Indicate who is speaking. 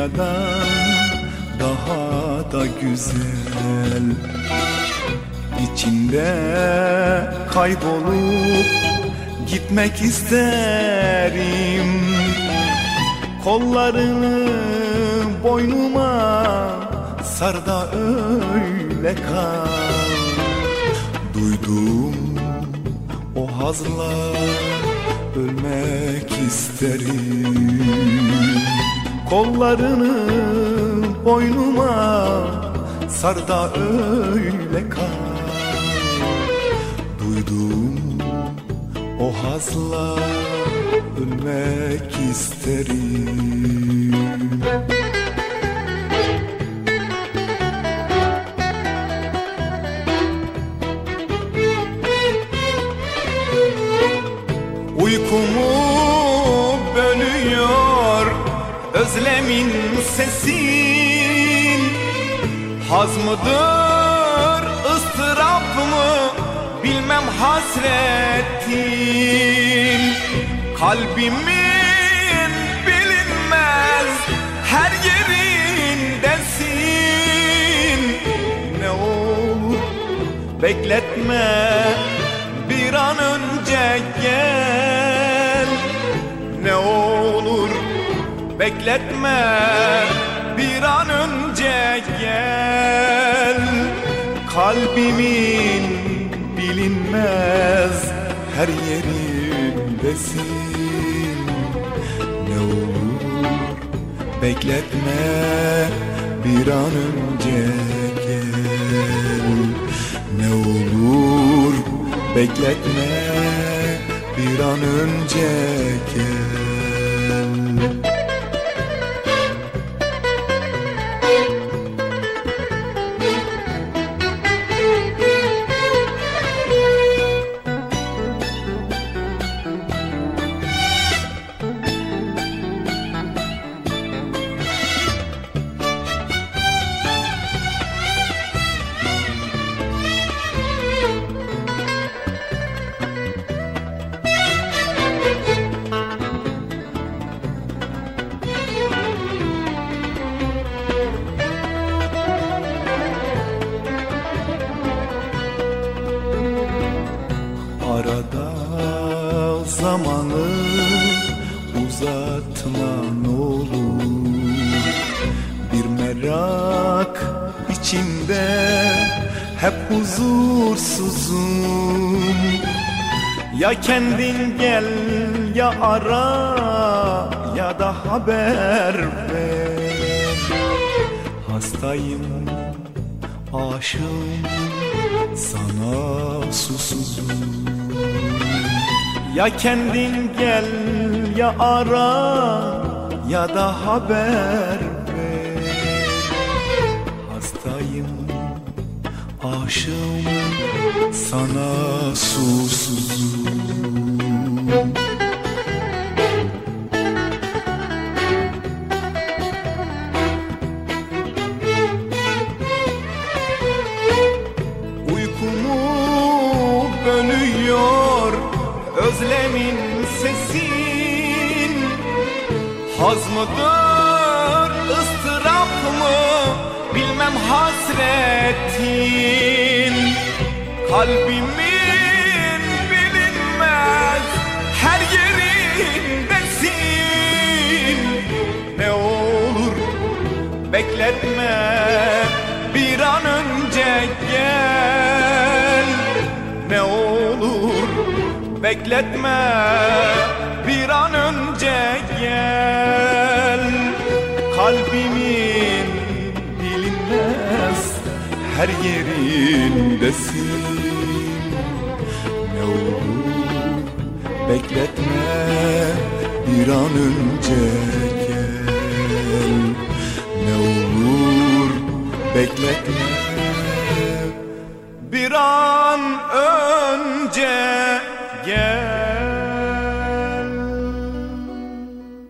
Speaker 1: dünyadan daha da güzel. İçinde kaybolup gitmek isterim. Kollarını boynuma sar da öyle kal. Duydum o hazla ölmek isterim Kollarını boynuma sar da öyle kal Duydum o hazla ölmek isterim. Uykumu Haz mıdır ıstırap mı? Bilmem hasretin Kalbimin bilinmez her yerindesin. Ne olur bekletme bir an önce gel. Ne olur bekletme bir an önce gel Kalbimin bilinmez her yerindesin. Ne olur bekletme bir an önce gel. Ne olur bekletme bir an önce gel Arada zamanı uzatma ne olur. Bir merak içimde hep huzursuzum. Ya kendin gel ya ara ya da haber ver. Hastayım aşığım sana susuzum Ya kendin gel ya ara ya da haber ver. Hastayım aşığım sana susuzum özlemin sesin. Haz mıdır ıstırap mı? Bilmem hasretin. Kalbimin bilinmez her yerindesin. Ne olur bekletme bir an önce gel. Ne olur bekletme bir an önce gel. Kalbimin bilinmez her yerindesin. Ne olur bekletme bir an önce gel. Ne olur bekletme bir an önce